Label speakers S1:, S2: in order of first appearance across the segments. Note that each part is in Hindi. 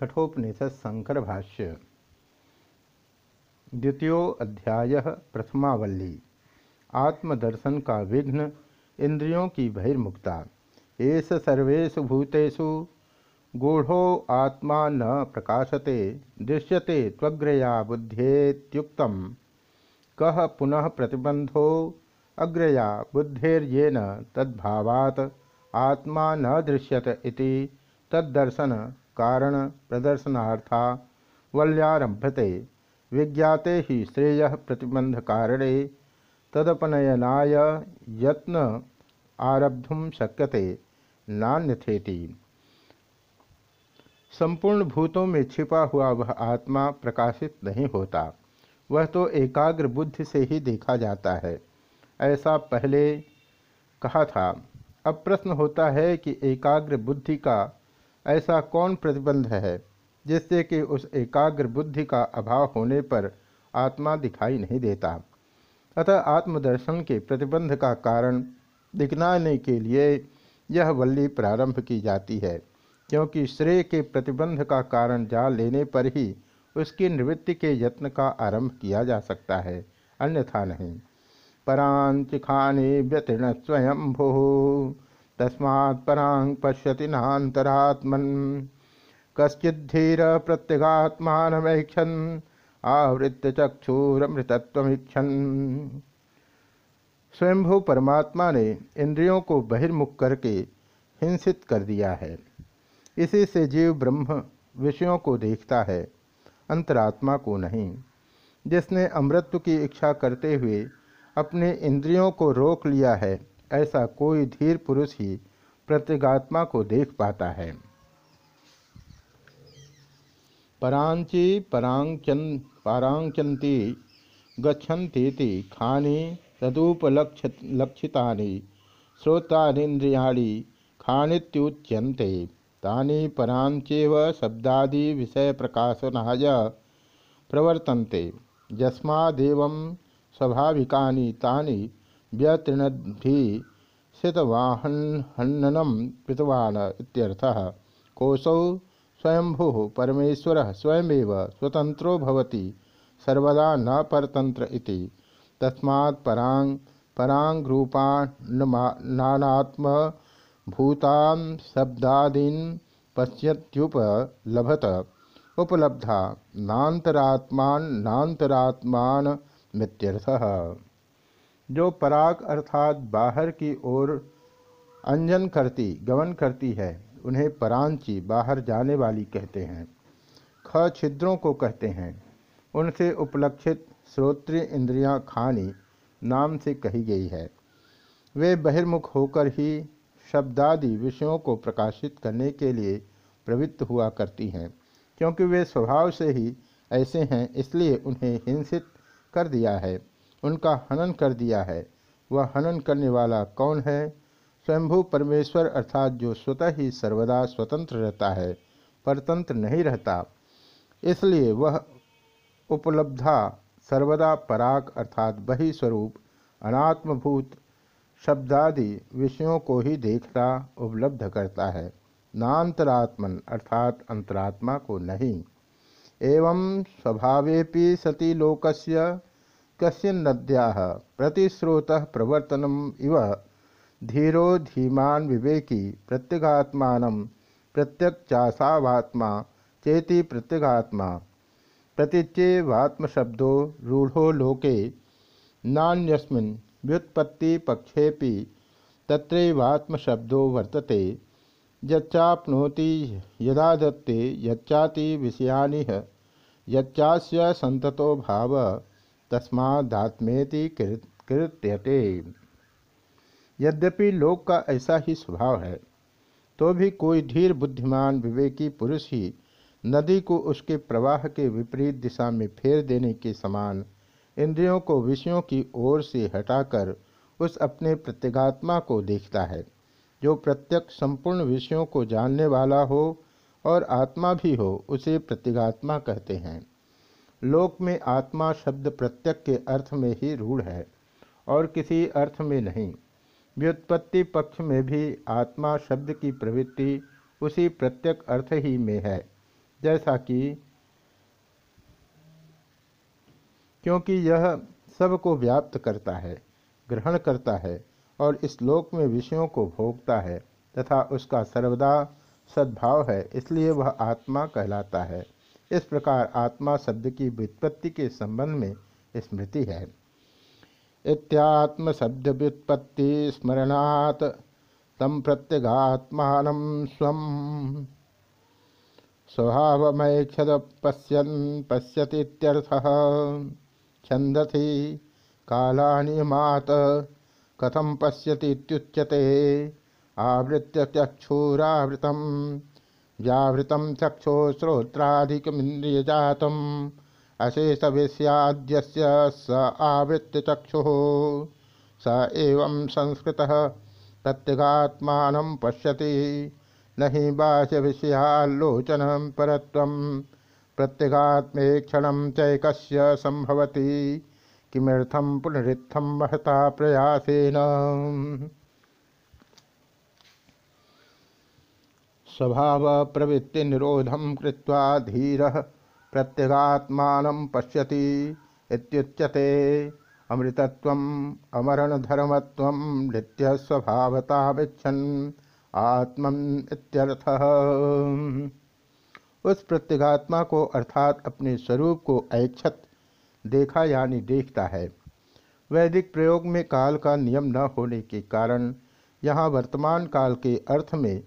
S1: कठोपनिषद शंकर भाष्य द्वितीयो अध्याय प्रथमावल्ली। आत्मदर्शन का विघ्न, इंद्रियों की बहिर्मुक्ता। एस सर्वेषु भूतेषु, गूढ़ो आत्मा न प्रकाशते, दृश्यते त्वग्रया बुद्धेत्युक्त कह पुनः प्रतिबंधो अग्रया बुद्धेर्येन तद्भावात्, आत्मा न दृश्यत इति तद्दर्शन कारण प्रदर्शनार्था वल्यारभते विज्ञाते ही श्रेय प्रतिबंध कारणे तदपनयनाय यत्न आरब्धुम शक्यते। नान्यथेति। संपूर्ण भूतों में छिपा हुआ वह आत्मा प्रकाशित नहीं होता। वह तो एकाग्र बुद्धि से ही देखा जाता है। ऐसा पहले कहा था। अब प्रश्न होता है कि एकाग्र बुद्धि का ऐसा कौन प्रतिबंध है, जिससे कि उस एकाग्र बुद्धि का अभाव होने पर आत्मा दिखाई नहीं देता? अतः आत्मदर्शन के प्रतिबंध का कारण दिखनाने के लिए यह वल्ली प्रारंभ की जाती है, क्योंकि श्रेय के प्रतिबंध का कारण जान लेने पर ही उसकी निवृत्ति के यत्न का आरंभ किया जा सकता है, अन्यथा नहीं। परांच खाने व्यतीर्ण स्वयं भू तस्मात् परांग पश्यति नातरात्मन कश्चिधीर प्रत्यगात्मानमैक्षन आवृत्त चक्षुरमृतत्वीक्षण स्वयंभू परमात्मा ने इंद्रियों को बहिर्मुख करके हिंसित कर दिया है। इसी से जीव ब्रह्म विषयों को देखता है, अंतरात्मा को नहीं। जिसने अमृत्व की इच्छा करते हुए अपने इंद्रियों को रोक लिया है ऐसा कोई धीर पुरुष ही प्रत्यगात्मा को देख पाता है। परांची परांचन पारांचंती गच्छन्तीति खानी तदुपलक्षितानि श्रोतानीन्द्रियाणि खानित्युच्यन्ते। तानि परांचेव शब्दादि विषय प्रकाशनाय प्रवर्तन्ते। यस्मादेवं स्वाभाविकानि तानि व्यतीर्णद्धि शितवाहनम कृतवान इत्यर्थः। कोशौ स्वयंभु परमेश्वर स्वयमेव स्वतंत्रो भवति, सर्वदा न परतंत्र इति। तस्मात् परांग परांग रूपात्म भूतान शब्दादीन पश्यत्युपलभत उपलब्धा नान्तरात्मान नान्तरात्मान मित्यर्थः जो पराग अर्थात बाहर की ओर अंजन करती गमन करती है, उन्हें परांची बाहर जाने वाली कहते हैं। ख छिद्रों को कहते हैं। उनसे उपलक्षित श्रोत्रिय इंद्रियाँ खानी नाम से कही गई है। वे बहिर्मुख होकर ही शब्दादि विषयों को प्रकाशित करने के लिए प्रवृत्त हुआ करती हैं, क्योंकि वे स्वभाव से ही ऐसे हैं, इसलिए उन्हें हिंसित कर दिया है। उनका हनन कर दिया है। वह हनन करने वाला कौन है? स्वयंभू परमेश्वर अर्थात जो स्वतः ही सर्वदा स्वतंत्र रहता है, परतंत्र नहीं रहता। इसलिए वह उपलब्धा सर्वदा पराग अर्थात बही स्वरूप अनात्मभूत शब्दादि विषयों को ही देखता, उपलब्ध करता है। नान्तरात्मन अर्थात अंतरात्मा को नहीं। एवं स्वभावेपि सती लोकस्य कस्य नद्या प्रतिस्रोत प्रवर्तनम इव। धीरो धीमान विवेकी प्रत्यगात्मा प्रत्यक्षासावात्मा चेति प्रत्यगात्मा। प्रतिच्येवात्मशब्दो रूढ़ो लोके नान्यस्मिन् व्युत्पत्तिपक्षेपि तत्रैवात्मशब्दो वर्तते। यच्चाप्नोति यदा दत्ते यच्चाति विषयानिह। यच्चास्य संततो भाव तस्मादात्मेति कृत्यते यद्यपि लोक का ऐसा ही स्वभाव है तो भी कोई धीर बुद्धिमान विवेकी पुरुष ही नदी को उसके प्रवाह के विपरीत दिशा में फेर देने के समान इंद्रियों को विषयों की ओर से हटाकर उस अपने प्रत्यगात्मा को देखता है, जो प्रत्यक्ष संपूर्ण विषयों को जानने वाला हो और आत्मा भी हो, उसे प्रत्यगात्मा कहते हैं। लोक में आत्मा शब्द प्रत्यक के अर्थ में ही रूढ़ है और किसी अर्थ में नहीं। व्युत्पत्ति पक्ष में भी आत्मा शब्द की प्रवृत्ति उसी प्रत्यक अर्थ ही में है, जैसा कि क्योंकि यह सबको व्याप्त करता है, ग्रहण करता है और इस लोक में विषयों को भोगता है तथा उसका सर्वदा सद्भाव है, इसलिए वह आत्मा कहलाता है। इस प्रकार आत्मा शब्द की व्युत्पत्ति के संबंध में स्मृति है। इत्यात्म शब्द व्युत्पत्ति स्मरणात् तम प्रत्यगात्मान स्व स्वभावमैक्षद पश्यन पश्यतीत्यर्थ। छंदसी कालानियमात कथम पश्यतीत्युच्यते। आवृत्य चक्षुरावृत व्यावृत चक्षो श्रोत्राधिकमिंद्रियजात अशेष विषयाद्य स आवृत्य चक्षु स एवं संस्कृत प्रत्यगात्मा पश्यति। न ही बाह्य विषयालोचन परत्व प्रत्यगात्मेक्षण चैक संभवती। किमर्थम पुनरित्थम महता प्रयासेन? स्वभाव प्रवृत्ति निरोधम कृत्वा धीर प्रत्यगात्मान पश्यति इत्युच्यते। अमृतत्व अमरण धर्मत्व नित्य स्वभावतामिच्छन आत्मन इत्यर्थः। उस प्रत्यगात्मा को अर्थात अपने स्वरूप को ऐच्छत देखा यानी देखता है। वैदिक प्रयोग में काल का नियम न होने के कारण यहाँ वर्तमान काल के अर्थ में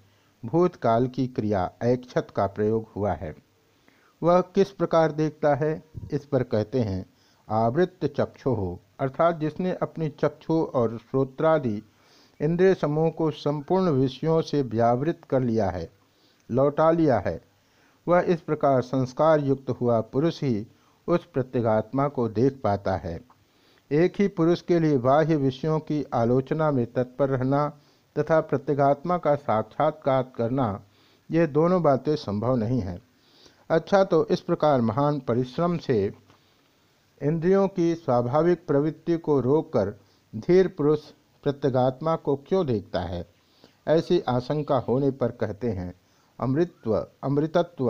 S1: भूतकाल की क्रिया ऐक्षत का प्रयोग हुआ है। वह किस प्रकार देखता है? इस पर कहते हैं, आवृत्त चक्षु हो अर्थात जिसने अपनी चक्षु और श्रोत्रादि इंद्रिय समूह को संपूर्ण विषयों से व्यावृत कर लिया है, लौटा लिया है। वह इस प्रकार संस्कार युक्त हुआ पुरुष ही उस प्रत्यगात्मा को देख पाता है। एक ही पुरुष के लिए बाह्य विषयों की आलोचना में तत्पर रहना तथा प्रत्यगात्मा का साक्षात्कार करना ये दोनों बातें संभव नहीं हैं। अच्छा तो इस प्रकार महान परिश्रम से इंद्रियों की स्वाभाविक प्रवृत्ति को रोककर धीर पुरुष प्रत्यगात्मा को क्यों देखता है? ऐसी आशंका होने पर कहते हैं अमृतत्व अमृतत्व,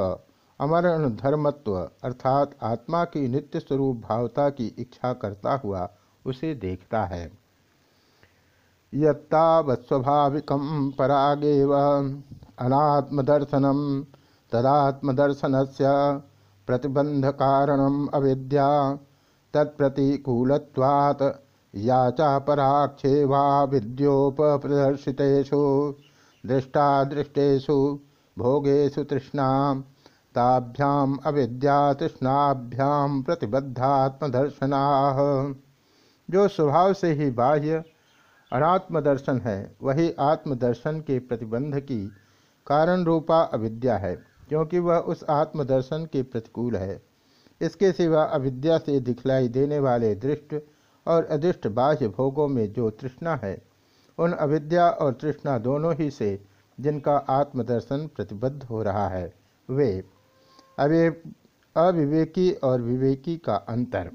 S1: अमरण धर्मत्व, अर्थात आत्मा की नित्य स्वरूप भावता की इच्छा करता हुआ उसे देखता है। यत्तावत्स्वाभाविक परागेव। अनात्मदर्शनम तदात्मदर्शन से प्रतिबंध कारण अविद्या। तत्प्रतिकूलत्वात् या च पराक्षे वा विद्योपप्रदर्शितेषु, दृष्टादृष्टेषु, भोगेषु तृष्णा ताभ्याम अविद्या तृष्णाभ्याम प्रतिबद्धात्मदर्शना। जो स्वभाव से ही बाह्य अनात्मदर्शन है, वही आत्मदर्शन के प्रतिबंध की कारण रूपा अविद्या है, क्योंकि वह उस आत्मदर्शन के प्रतिकूल है। इसके सिवा अविद्या से दिखलाई देने वाले दृष्ट और अदृष्ट बाह्य भोगों में जो तृष्णा है, उन अविद्या और तृष्णा दोनों ही से जिनका आत्मदर्शन प्रतिबद्ध हो रहा है, वे अवे, अविवेकी और विवेकी का अंतर।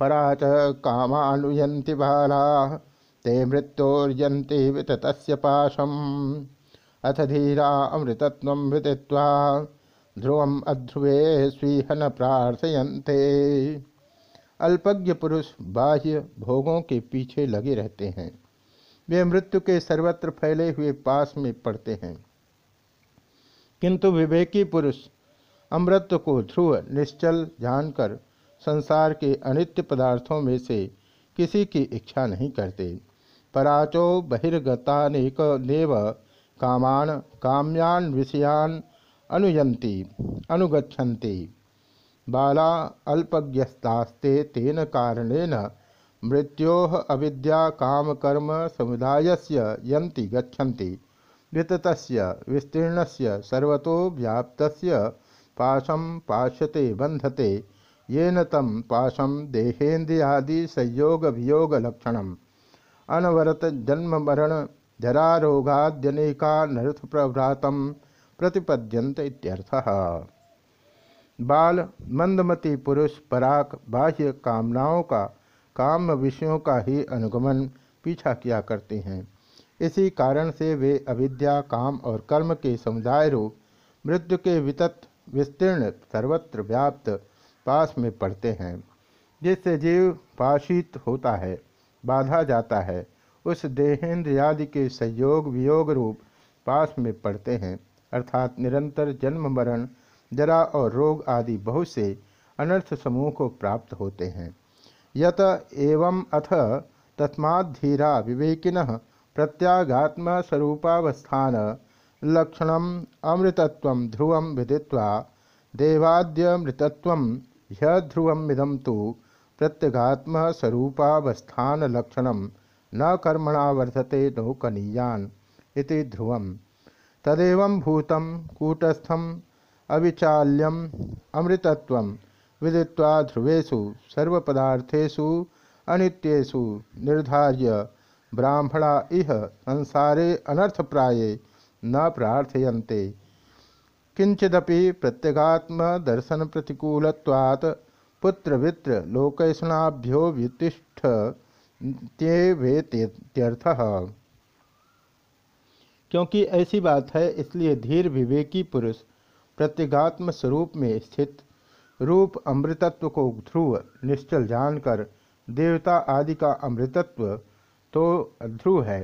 S1: पराच कामानुयंति बाला ते मृत्योर्यन्ति विततस्य पाशम। अथ धीरा अमृतत्व विदित्वा ध्रुवम अध्रुवे स्वीहन प्रार्थयन्ते। अल्पज्ञ पुरुष बाह्य भोगों के पीछे लगे रहते हैं। वे मृत्यु के सर्वत्र फैले हुए पास में पड़ते हैं। किंतु विवेकी पुरुष अमृत को ध्रुव, निश्चल जानकर संसार के अनित्य पदार्थों में से किसी की इच्छा नहीं करते। पराचो बहिर्गतानेक नेव कामान काम्यान विषयान अनुयंती अनुगछन्ति बाला अल्पज्ञस्तास्ते तेन कारणेन मृत्यो अविद्या काम कर्म समुदायस्य यन्ति गच्छन्ति। विततस्य, विस्तीर्णस्य, सर्वतो व्याप्तस्य पाशं पाश्यते बंधते येन तं पाशं देहेन्द्रियादि संयोग वियोग लक्षणम् अनवरत जन्म मरण जरा रोगाद्यनेका नर्थ प्रभ्रातम प्रतिपद्यंत इत्यर्थः। बाल मंदमती पुरुष पराक बाह्य कामनाओं का, काम विषयों का ही अनुगमन पीछा किया करते हैं। इसी कारण से वे अविद्या, काम और कर्म के समुदाय रूप, मृत्यु के वितत, विस्तीर्ण, सर्वत्र व्याप्त पास में पड़ते हैं, जिससे जीव पाशित होता है। बाधा जाता है। उस देहेंद्रियादि के संयोग वियोग रूप पास में पड़ते हैं। अर्थात निरंतर जन्म मरण, जरा और रोग आदि बहुत से अनर्थ समूह को प्राप्त होते हैं। यत एवं अथ तस्माधीरा विवेकिन प्रत्यागात्म स्वरूपावस्थान लक्षण अमृतत्व ध्रुव विदित्वा देवाद्यमृतत्व ह्यध्रुवमिदम तो प्रत्यगात्म स्वरूपावस्थान लक्षण न कर्मणा वर्धते नौकनीयान इति ध्रुवम। तदेव भूत, कूटस्थम, अविचाल्यम, अमृतत्व विदित्वा ध्रुवेशु सर्वपदार्थेषु अनित्येषु निर्धार्य ब्राह्मणा इह संसारे अनर्थप्राये न प्रार्थयन्ते। किंचिदपि प्रत्यगात्म दर्शन पुत्रवित्र लोकैषणाभ्यो वेत्यर्थः क्योंकि ऐसी बात है, इसलिए धीर विवेकी पुरुष प्रत्यगात्म स्वरूप में स्थित रूप अमृतत्व को ध्रुव, निश्चल जानकर देवता आदि का अमृतत्व तो ध्रुव है,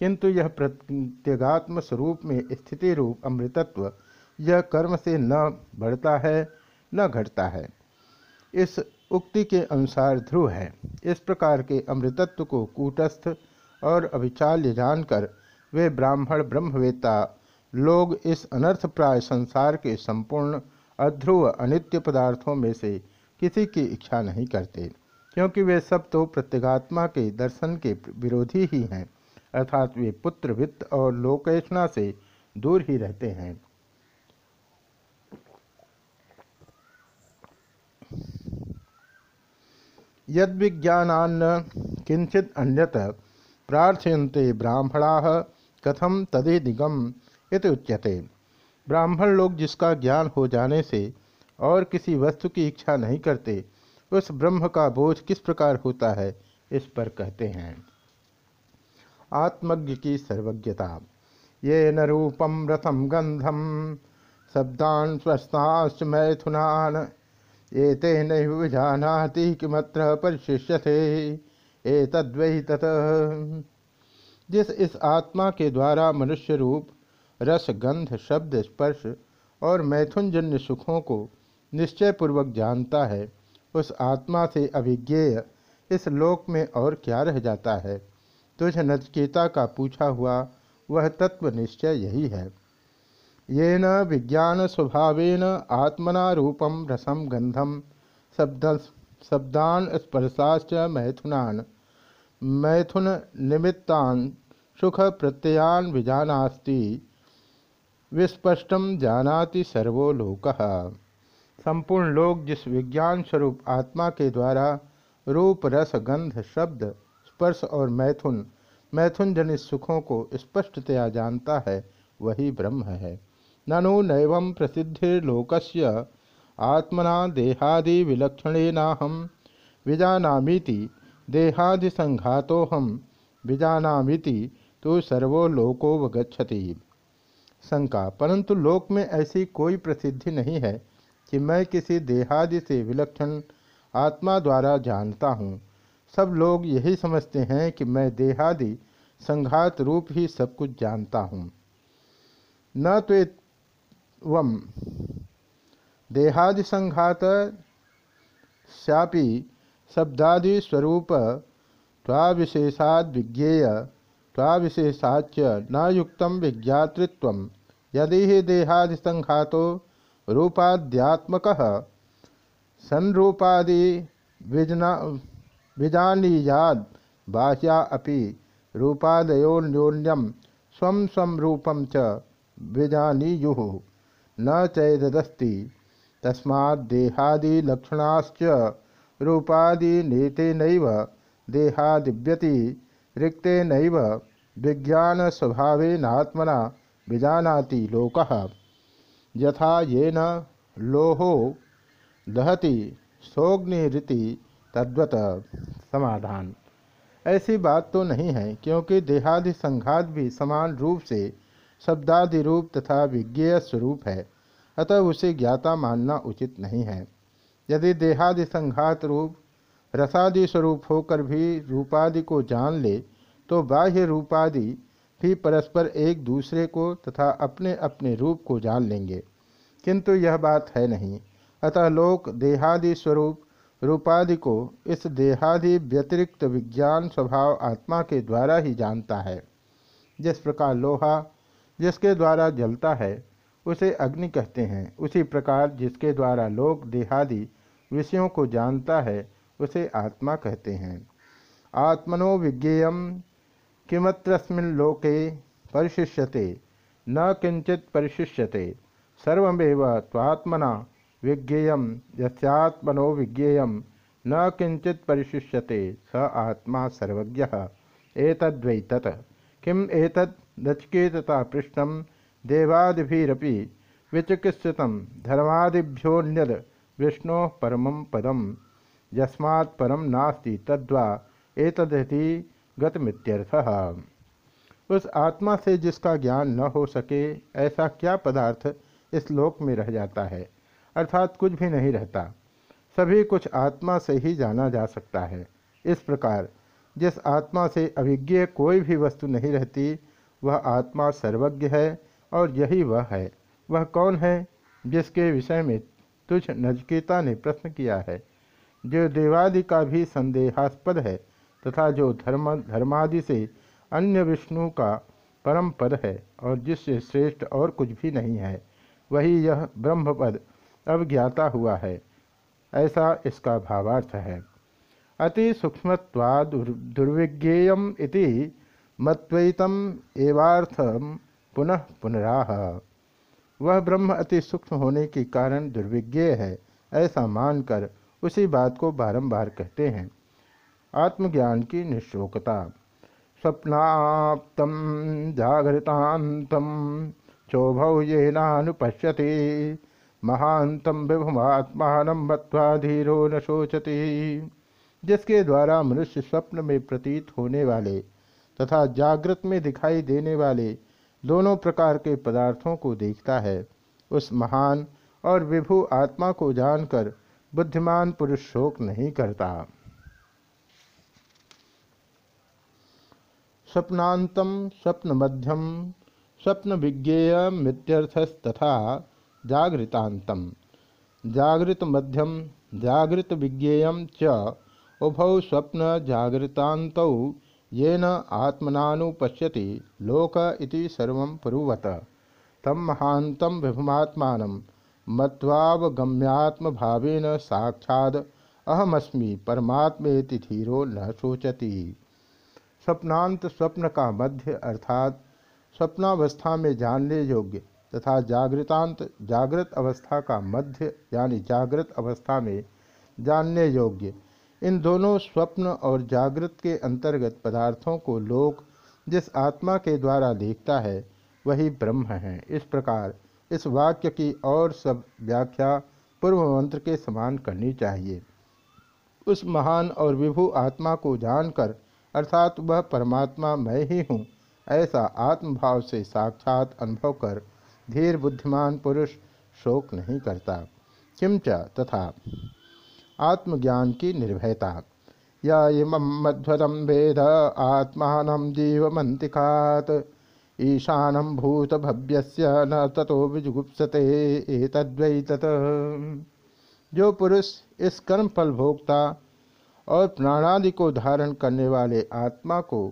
S1: किंतु यह प्रत्यगात्म स्वरूप में स्थिति रूप अमृतत्व, यह कर्म से न बढ़ता है, न घटता है। इस उक्ति के अनुसार ध्रुव है। इस प्रकार के अमृतत्व को कूटस्थ और अभिचाल्य जानकर वे ब्राह्मण ब्रह्मवेता लोग इस अनर्थ प्राय संसार के संपूर्ण अध्रुव अनित्य पदार्थों में से किसी की इच्छा नहीं करते, क्योंकि वे सब तो प्रत्यगात्मा के दर्शन के विरोधी ही हैं, अर्थात वे पुत्र वित्त और लोकेशना से दूर ही रहते हैं। यद विज्ञानान्न किंचित अन्यत प्रार्थयन्ते ब्राह्मणा कथम तदेदिगम इत उच्यते। ब्राह्मण लोग जिसका ज्ञान हो जाने से और किसी वस्तु की इच्छा नहीं करते, उस ब्रह्म का बोझ किस प्रकार होता है, इस पर कहते हैं। आत्मज्ञ की सर्वज्ञता। ये न रूपम रथम गंधम शब्दान स्वस्थाश्च मैथुनान। ये ते नजानाति किमत्र परिशिष्यते। ये तद्वै तत। जिस इस आत्मा के द्वारा मनुष्य रूप, रस, गंध, शब्द, स्पर्श और मैथुनजन्य सुखों को निश्चयपूर्वक जानता है, उस आत्मा से अभिज्ञेय इस लोक में और क्या रह जाता है? तुझ नचकेता का पूछा हुआ वह तत्व निश्चय यही है। ये न विज्ञान स्वभावेन आत्मना रूपम रसम गंधम शब्द शब्दान स्पर्शाश्च मैथुनान। मैथुन निमित्तान सुख प्रत्ययान विजानास्ति। विस्पष्ट जानाति सर्वो लोक। संपूर्ण लोक जिस विज्ञान स्वरूप आत्मा के द्वारा रूप, रस गंध शब्द, स्पर्श और मैथुन मैथुन जनित सुखों को स्पष्टतया जानता है, वही ब्रह्म है। ननु नैव प्रसिद्धिर्लोकस्य आत्मना देहादि विलक्षणेनाहम विजानामीति देहादि संघातोहम विजानामीति तो सर्वो लोकोवगछति शंका, परंतु लोक में ऐसी कोई प्रसिद्धि नहीं है कि मैं किसी देहादि से विलक्षण आत्मा द्वारा जानता हूँ। सब लोग यही समझते हैं कि मैं देहादि संघात रूप ही सब कुछ जानता हूँ। न तो वम देहादि संघात श्यापी शब्दादि स्वरूप त्वाविशेषाद विज्ञेय स्वाविशेषाच न युक्त विज्ञातृत्व। यदि ही देहादिसंघातो रूपाद्यात्मक संरूपादि विजानीयाद बाह्या अपि रूपादयोन्योन्यम स्व स्व रूपम च विजानीयु। न चैदस्ति तस्मादेहादिलक्षणाश्च नीतेन देहादिव्यति रिक्तेन विज्ञान स्वभावेनात्मना विजानाति लोक। यथा येन लोहो दहति सोग्निरिति तद्वत समाधान। ऐसी बात तो नहीं है, क्योंकि देहादि संघात भी समान रूप से शब्दादि रूप तथा विज्ञेय स्वरूप है। अतः उसे ज्ञाता मानना उचित नहीं है। यदि देहादि संघात रूप रसादि स्वरूप होकर भी रूपादि को जान ले तो बाह्य रूपादि भी परस्पर एक दूसरे को तथा अपने अपने रूप को जान लेंगे। किंतु यह बात है नहीं। अतः लोक देहादि स्वरूप रूपादि को इस देहादि व्यतिरिक्त विज्ञान स्वभाव आत्मा के द्वारा ही जानता है। जिस प्रकार लोहा जिसके द्वारा जलता है, उसे अग्नि कहते हैं। उसी प्रकार जिसके द्वारा लोक देहादि विषयों को जानता है, उसे आत्मा कहते हैं। आत्मनो विज्ञेय किमत्रस्मिन् लोके परिशिष्यते, न किंचित परिशिष्यते। सर्वमेव त्वात्मना विज्ञेय यस्यात्मनो विज्ञेय न किंचित परिशिष्यते। स आत्मा सर्वज्ञ। एतद्वै तत्। किम नचकेतता पृष्ठम देवादिभिरपि विचिकित्सित धर्मादिभ्योन्यद विष्णु परम पदम। यस्मात् परम नास्ति तद्वा एतदति गतमित्यर्थ। उस आत्मा से जिसका ज्ञान न हो सके, ऐसा क्या पदार्थ इस लोक में रह जाता है? अर्थात कुछ भी नहीं रहता। सभी कुछ आत्मा से ही जाना जा सकता है। इस प्रकार जिस आत्मा से अभिज्ञ कोई भी वस्तु नहीं रहती वह आत्मा सर्वज्ञ है और यही वह है। वह कौन है जिसके विषय में तुझ नजकीता ने प्रश्न किया है? जो देवादि का भी संदेहास्पद है तथा जो धर्म, धर्मादि से अन्य विष्णु का परम पद है और जिससे श्रेष्ठ और कुछ भी नहीं है, वही यह ब्रह्मपद अब ज्ञाता हुआ है, ऐसा इसका भावार्थ है। अति सूक्ष्म दुर्विज्ञेयम इति मत्वैतम एवार्थम पुनः पुनराह। वह ब्रह्म अति सूक्ष्म होने के कारण दुर्विज्ञ है, ऐसा मानकर उसी बात को बारंबार कहते हैं। आत्मज्ञान की निशोकता स्वप्नाप्तम जागृतांतम चोभौ ये नानुपश्यति महांतम विभुमात्मान मत्वा धीरो न शोचती। जिसके द्वारा मनुष्य स्वप्न में प्रतीत होने वाले तथा जागृत में दिखाई देने वाले दोनों प्रकार के पदार्थों को देखता है। उस महान और विभु आत्मा को जानकर बुद्धिमान पुरुष शोक नहीं करता। स्वप्नातम स्वप्न मध्यम स्वप्न विज्ञेय मित्यर्थस्तथा जागृतांतम। जागृत मध्यम, जागृत विज्ञेय च उभौ स्वप्न जागृतांतौ येन आत्मनानुपश्यति लोक इति सर्वं पुरुवत तम महांतम विभुमात्मानं मत्वावगम्यात्म भावेन साक्षाद अहमस्मि, परमात्मेति धीरो न सोचती स्वप्नांत स्वप्न का मध्य अर्थात स्वप्नावस्था में जानने योग्य तथा जागृतांत, जागृत अवस्था का मध्य, यानी जागृत अवस्था में जानने योग्य इन दोनों स्वप्न और जागृत के अंतर्गत पदार्थों को लोक, जिस आत्मा के द्वारा देखता है, वही ब्रह्म है। इस प्रकार इस वाक्य की और सब व्याख्या पूर्व मंत्र के समान करनी चाहिए। उस महान और विभु आत्मा को जानकर, अर्थात वह परमात्मा मैं ही हूँ, ऐसा आत्मभाव से साक्षात अनुभव कर धीर बुद्धिमान पुरुष शोक नहीं करता। किंच तथा आत्मज्ञान की निर्भयता। या इम मध्वदम वेद आत्मा जीवमंतिकात। ईशानम भूत भव्य न ततो विजुगुप्सते तद्वै तत जो पुरुष इस कर्म फल भोक्ता और प्राणादि को धारण करने वाले आत्मा को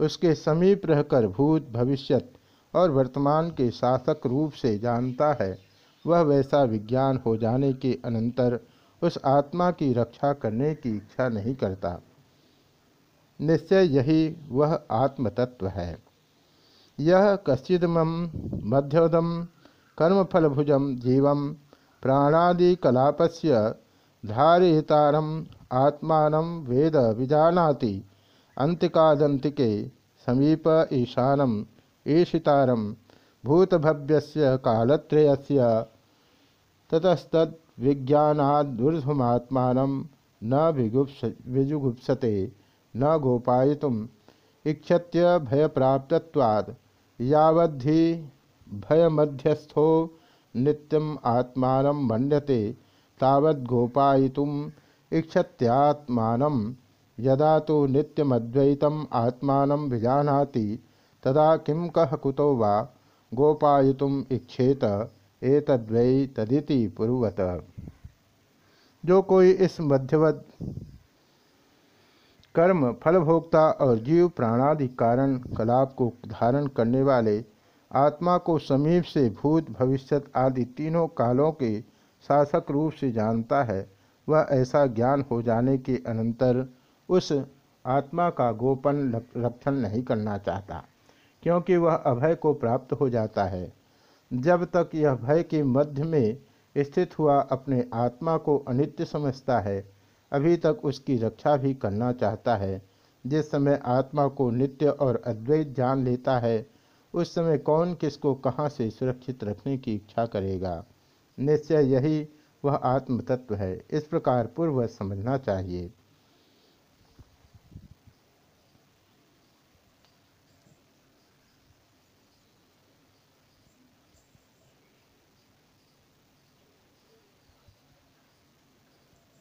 S1: उसके समीप रहकर भूत भविष्यत और वर्तमान के शासक रूप से जानता है, वह वैसा विज्ञान हो जाने के अनंतर उस आत्मा की रक्षा करने की इच्छा नहीं करता। निश्चय यही वह आत्मतत्व है। यह कश्चिदम, मध्योदम कर्मफलभुजम जीव प्राणादिकलापस्य धारयितारम आत्मा वेद विजानाति, अंतिकादंतिके समीप ईशानम ईशितारम भूतभव्यस्य कालत्रयस्य ततस्तद विज्ञानादूर्धमात्मा न विगुप्स, विजुगुप्सते, न गोपायितुम इक्षत्य भयप्राप्तवाद यावद्धि भयमध्यस्थो नित्यम आत्मान मन्यते, तावद गोपायितुम इक्षत्यात्मान यदा तो नित्यमद्वैतम आत्मा विजानाति, तदा किं कह कुतो वा? गोपायुतुम इच्छेत। एतद्वै तदिति पूर्वत। जो कोई इस मध्यवत कर्म, फलभोक्ता और जीव प्राणादि कारण कलाप को धारण करने वाले, आत्मा को समीप से भूत, भविष्यत आदि तीनों कालों के शासक रूप से जानता है, वह ऐसा ज्ञान हो जाने के अनंतर उस आत्मा का गोपन रक्षण नहीं करना चाहता, क्योंकि वह अभय को प्राप्त हो जाता है। जब तक यह भय के मध्य में स्थित हुआ अपने आत्मा को अनित्य समझता है, अभी तक उसकी रक्षा भी करना चाहता है। जिस समय आत्मा को नित्य और अद्वैत जान लेता है, उस समय कौन किसको कहाँ से सुरक्षित रखने की इच्छा करेगा? निश्चय यही वह आत्मतत्व है। इस प्रकार पूर्व समझना चाहिए।